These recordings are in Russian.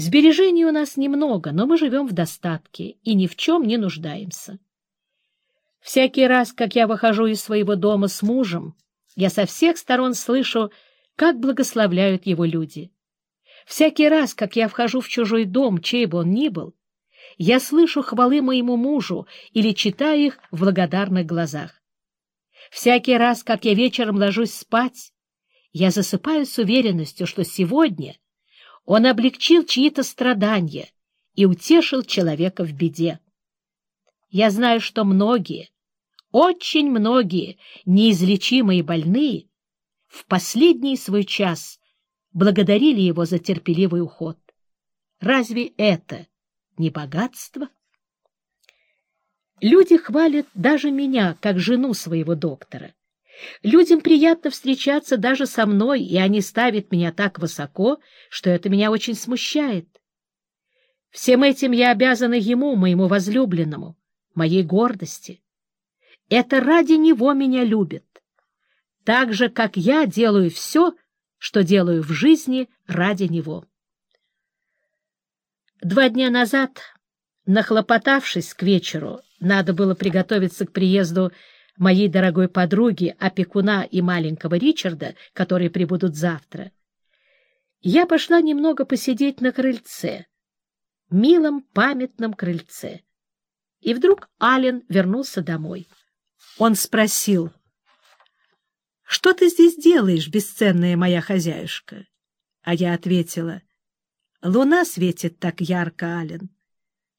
Сбережений у нас немного, но мы живем в достатке и ни в чем не нуждаемся. Всякий раз, как я выхожу из своего дома с мужем, я со всех сторон слышу, как благословляют его люди. Всякий раз, как я вхожу в чужой дом, чей бы он ни был, я слышу хвалы моему мужу или читаю их в благодарных глазах. Всякий раз, как я вечером ложусь спать, я засыпаю с уверенностью, что сегодня он облегчил чьи-то страдания и утешил человека в беде. Я знаю, что многие, очень многие неизлечимые больные в последний свой час благодарили его за терпеливый уход. Разве это не богатство? Люди хвалят даже меня, как жену своего доктора. Людям приятно встречаться даже со мной, и они ставят меня так высоко, что это меня очень смущает. Всем этим я обязана ему, моему возлюбленному, моей гордости. Это ради него меня любят, так же, как я делаю все, что делаю в жизни ради него. Два дня назад, нахлопотавшись к вечеру, надо было приготовиться к приезду моей дорогой подруги, опекуна и маленького Ричарда, которые прибудут завтра, я пошла немного посидеть на крыльце, милом памятном крыльце. И вдруг Ален вернулся домой. Он спросил, «Что ты здесь делаешь, бесценная моя хозяюшка?» А я ответила, «Луна светит так ярко, Ален,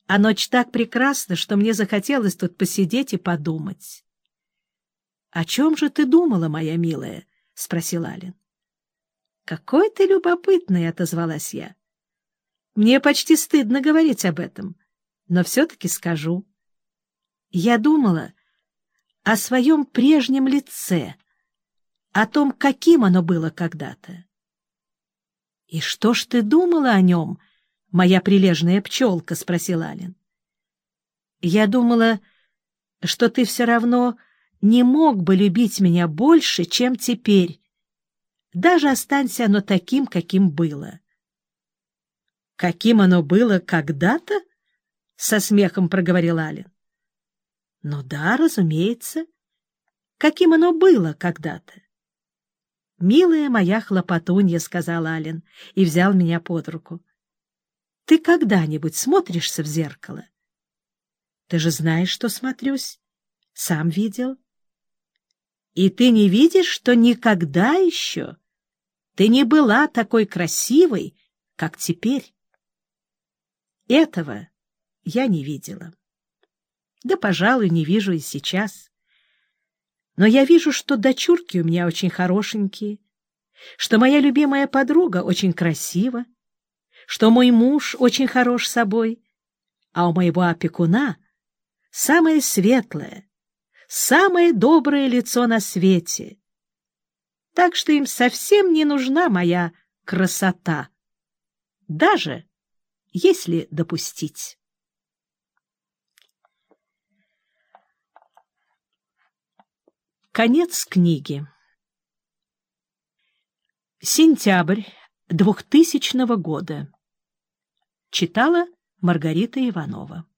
а ночь так прекрасна, что мне захотелось тут посидеть и подумать». — О чем же ты думала, моя милая? — спросил Ален. — Какой ты любопытный, — отозвалась я. — Мне почти стыдно говорить об этом, но все-таки скажу. Я думала о своем прежнем лице, о том, каким оно было когда-то. — И что ж ты думала о нем, моя прилежная пчелка? — спросил Ален. — Я думала, что ты все равно не мог бы любить меня больше, чем теперь. Даже останься оно таким, каким было. — Каким оно было когда-то? — со смехом проговорил Ален. — Ну да, разумеется. Каким оно было когда-то? — Милая моя хлопотунья, — сказал Ален и взял меня под руку. — Ты когда-нибудь смотришься в зеркало? — Ты же знаешь, что смотрюсь. Сам видел. — и ты не видишь, что никогда еще ты не была такой красивой, как теперь? Этого я не видела. Да, пожалуй, не вижу и сейчас. Но я вижу, что дочурки у меня очень хорошенькие, что моя любимая подруга очень красива, что мой муж очень хорош собой, а у моего опекуна самое светлое, самое доброе лицо на свете. Так что им совсем не нужна моя красота, даже если допустить. Конец книги. Сентябрь 2000 года. Читала Маргарита Иванова.